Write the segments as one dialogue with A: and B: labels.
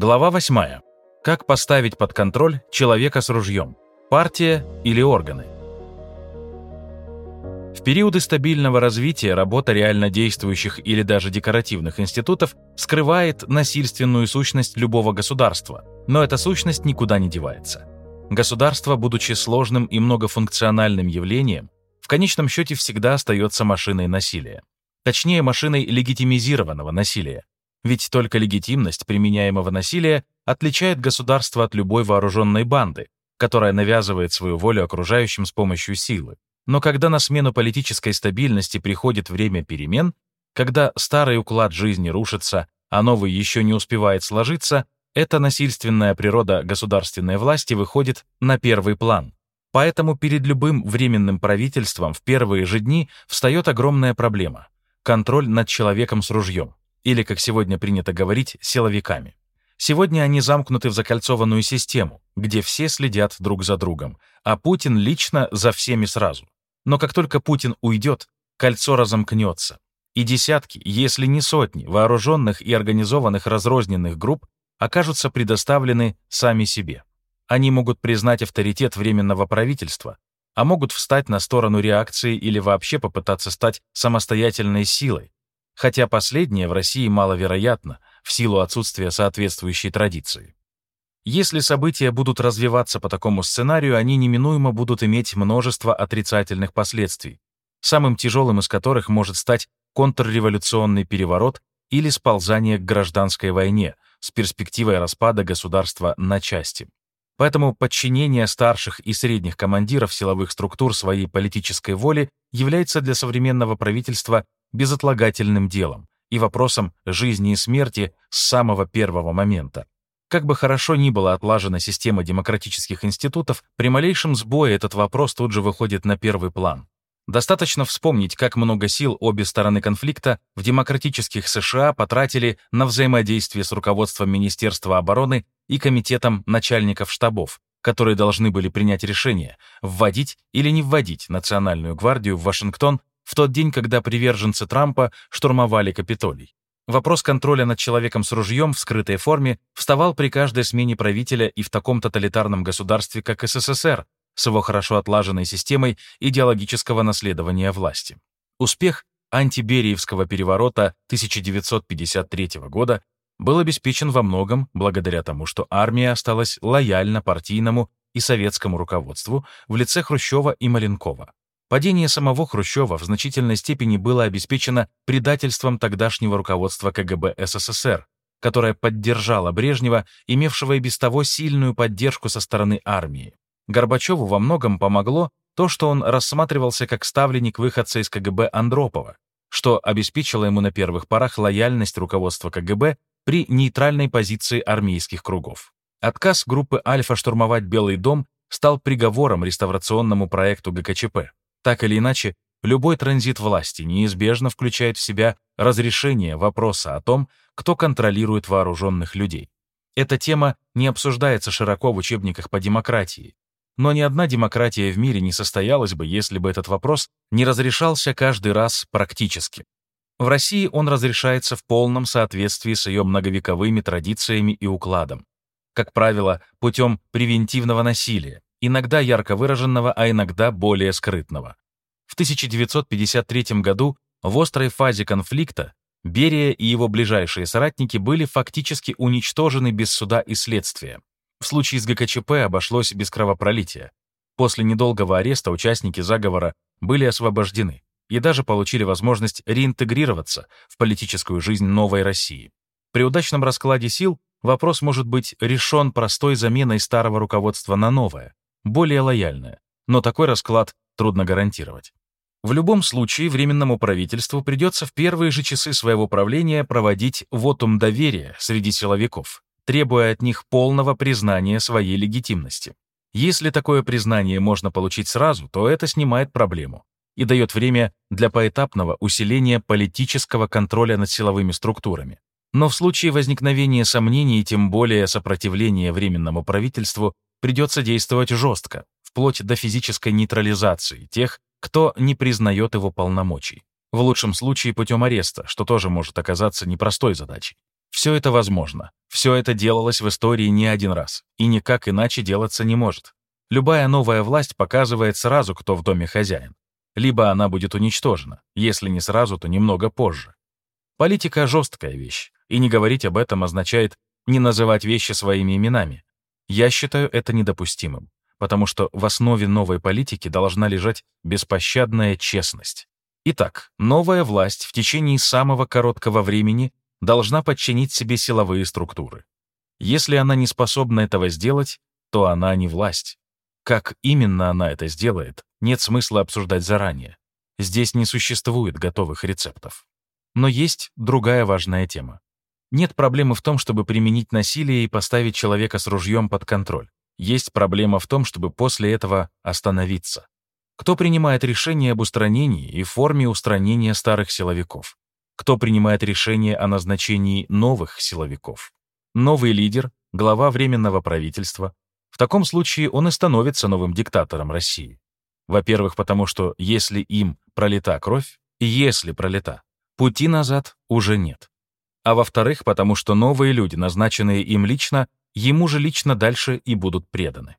A: Глава 8. Как поставить под контроль человека с ружьем? Партия или органы? В периоды стабильного развития работа реально действующих или даже декоративных институтов скрывает насильственную сущность любого государства, но эта сущность никуда не девается. Государство, будучи сложным и многофункциональным явлением, в конечном счете всегда остается машиной насилия. Точнее, машиной легитимизированного насилия, ведь только легитимность применяемого насилия отличает государство от любой вооруженной банды, которая навязывает свою волю окружающим с помощью силы. Но когда на смену политической стабильности приходит время перемен, когда старый уклад жизни рушится, а новый еще не успевает сложиться, эта насильственная природа государственной власти выходит на первый план. Поэтому перед любым временным правительством в первые же дни встает огромная проблема — контроль над человеком с ружьем или, как сегодня принято говорить, силовиками. Сегодня они замкнуты в закольцованную систему, где все следят друг за другом, а Путин лично за всеми сразу. Но как только Путин уйдет, кольцо разомкнется, и десятки, если не сотни, вооруженных и организованных разрозненных групп окажутся предоставлены сами себе. Они могут признать авторитет Временного правительства, а могут встать на сторону реакции или вообще попытаться стать самостоятельной силой, хотя последнее в России маловероятно в силу отсутствия соответствующей традиции. Если события будут развиваться по такому сценарию, они неминуемо будут иметь множество отрицательных последствий, самым тяжелым из которых может стать контрреволюционный переворот или сползание к гражданской войне с перспективой распада государства на части. Поэтому подчинение старших и средних командиров силовых структур своей политической воле является для современного правительства безотлагательным делом и вопросом жизни и смерти с самого первого момента. Как бы хорошо ни была отлажена система демократических институтов, при малейшем сбое этот вопрос тут же выходит на первый план. Достаточно вспомнить, как много сил обе стороны конфликта в демократических США потратили на взаимодействие с руководством Министерства обороны и комитетом начальников штабов, которые должны были принять решение, вводить или не вводить Национальную гвардию в Вашингтон в тот день, когда приверженцы Трампа штурмовали Капитолий. Вопрос контроля над человеком с ружьем в скрытой форме вставал при каждой смене правителя и в таком тоталитарном государстве, как СССР, с его хорошо отлаженной системой идеологического наследования власти. Успех антибериевского переворота 1953 года был обеспечен во многом благодаря тому, что армия осталась лояльна партийному и советскому руководству в лице Хрущева и Маленкова. Падение самого Хрущева в значительной степени было обеспечено предательством тогдашнего руководства КГБ СССР, которое поддержало Брежнева, имевшего и без того сильную поддержку со стороны армии. Горбачеву во многом помогло то, что он рассматривался как ставленник выходца из КГБ Андропова, что обеспечило ему на первых порах лояльность руководства КГБ при нейтральной позиции армейских кругов. Отказ группы «Альфа» штурмовать Белый дом стал приговором реставрационному проекту ГКЧП. Так или иначе, любой транзит власти неизбежно включает в себя разрешение вопроса о том, кто контролирует вооруженных людей. Эта тема не обсуждается широко в учебниках по демократии. Но ни одна демократия в мире не состоялась бы, если бы этот вопрос не разрешался каждый раз практически. В России он разрешается в полном соответствии с ее многовековыми традициями и укладом. Как правило, путем превентивного насилия, иногда ярко выраженного, а иногда более скрытного. В 1953 году, в острой фазе конфликта, Берия и его ближайшие соратники были фактически уничтожены без суда и следствия. В случае с ГКЧП обошлось без кровопролития. После недолгого ареста участники заговора были освобождены и даже получили возможность реинтегрироваться в политическую жизнь новой России. При удачном раскладе сил вопрос может быть решен простой заменой старого руководства на новое, более лояльное, но такой расклад трудно гарантировать. В любом случае, Временному правительству придется в первые же часы своего правления проводить вотум доверия среди силовиков, требуя от них полного признания своей легитимности. Если такое признание можно получить сразу, то это снимает проблему и дает время для поэтапного усиления политического контроля над силовыми структурами. Но в случае возникновения сомнений и тем более сопротивления Временному правительству придется действовать жестко, вплоть до физической нейтрализации тех, кто не признает его полномочий. В лучшем случае путем ареста, что тоже может оказаться непростой задачей. Все это возможно, Все это делалось в истории не один раз, и никак иначе делаться не может. Любая новая власть показывает сразу, кто в доме хозяин. Либо она будет уничтожена, если не сразу, то немного позже. Политика — жесткая вещь, и не говорить об этом означает не называть вещи своими именами. Я считаю это недопустимым, потому что в основе новой политики должна лежать беспощадная честность. Итак, новая власть в течение самого короткого времени должна подчинить себе силовые структуры. Если она не способна этого сделать, то она не власть. Как именно она это сделает, нет смысла обсуждать заранее. Здесь не существует готовых рецептов. Но есть другая важная тема. Нет проблемы в том, чтобы применить насилие и поставить человека с ружьем под контроль. Есть проблема в том, чтобы после этого остановиться. Кто принимает решение об устранении и форме устранения старых силовиков? Кто принимает решение о назначении новых силовиков? Новый лидер, глава Временного правительства. В таком случае он и становится новым диктатором России. Во-первых, потому что если им пролита кровь, и если пролита, пути назад уже нет. А во-вторых, потому что новые люди, назначенные им лично, ему же лично дальше и будут преданы.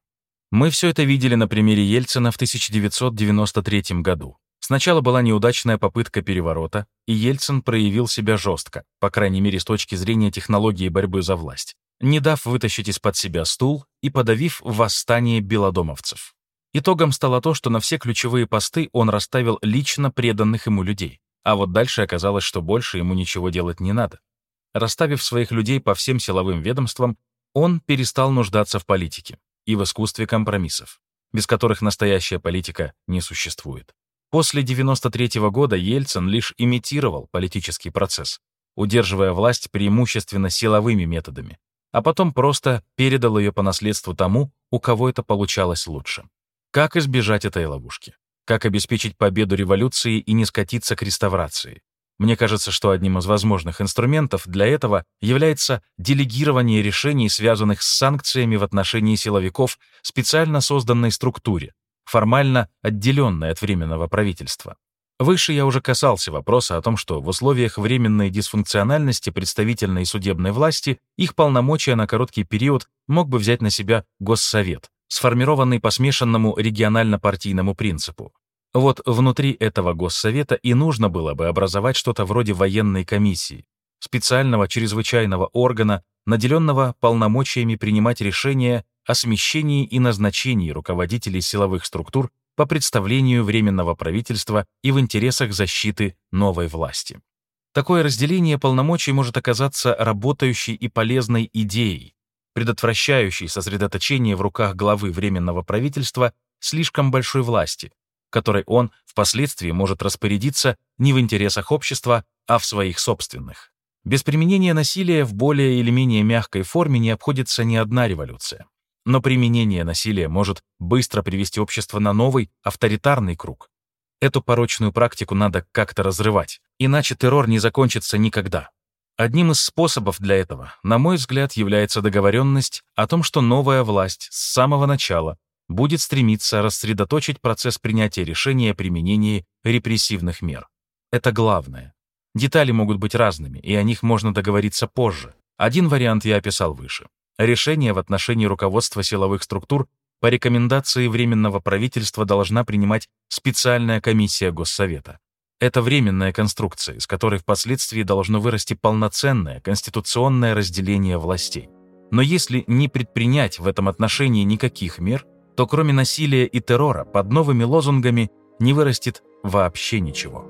A: Мы все это видели на примере Ельцина в 1993 году. Сначала была неудачная попытка переворота, и Ельцин проявил себя жестко, по крайней мере с точки зрения технологии борьбы за власть, не дав вытащить из-под себя стул и подавив восстание белодомовцев. Итогом стало то, что на все ключевые посты он расставил лично преданных ему людей, а вот дальше оказалось, что больше ему ничего делать не надо. Расставив своих людей по всем силовым ведомствам, он перестал нуждаться в политике и в искусстве компромиссов, без которых настоящая политика не существует. После 93 -го года Ельцин лишь имитировал политический процесс, удерживая власть преимущественно силовыми методами, а потом просто передал ее по наследству тому, у кого это получалось лучше. Как избежать этой ловушки? Как обеспечить победу революции и не скатиться к реставрации? Мне кажется, что одним из возможных инструментов для этого является делегирование решений, связанных с санкциями в отношении силовиков специально созданной структуре, формально отделенной от Временного правительства. Выше я уже касался вопроса о том, что в условиях временной дисфункциональности представительной и судебной власти их полномочия на короткий период мог бы взять на себя Госсовет, сформированный по смешанному регионально-партийному принципу. Вот внутри этого Госсовета и нужно было бы образовать что-то вроде военной комиссии, специального чрезвычайного органа, наделенного полномочиями принимать решения о смещении и назначении руководителей силовых структур по представлению Временного правительства и в интересах защиты новой власти. Такое разделение полномочий может оказаться работающей и полезной идеей, предотвращающей сосредоточение в руках главы Временного правительства слишком большой власти, которой он впоследствии может распорядиться не в интересах общества, а в своих собственных. Без применения насилия в более или менее мягкой форме не обходится ни одна революция. Но применение насилия может быстро привести общество на новый, авторитарный круг. Эту порочную практику надо как-то разрывать, иначе террор не закончится никогда. Одним из способов для этого, на мой взгляд, является договоренность о том, что новая власть с самого начала будет стремиться рассредоточить процесс принятия решения о применении репрессивных мер. Это главное. Детали могут быть разными, и о них можно договориться позже. Один вариант я описал выше. Решение в отношении руководства силовых структур по рекомендации Временного правительства должна принимать специальная комиссия Госсовета. Это временная конструкция, из которой впоследствии должно вырасти полноценное конституционное разделение властей. Но если не предпринять в этом отношении никаких мер, то кроме насилия и террора под новыми лозунгами не вырастет вообще ничего.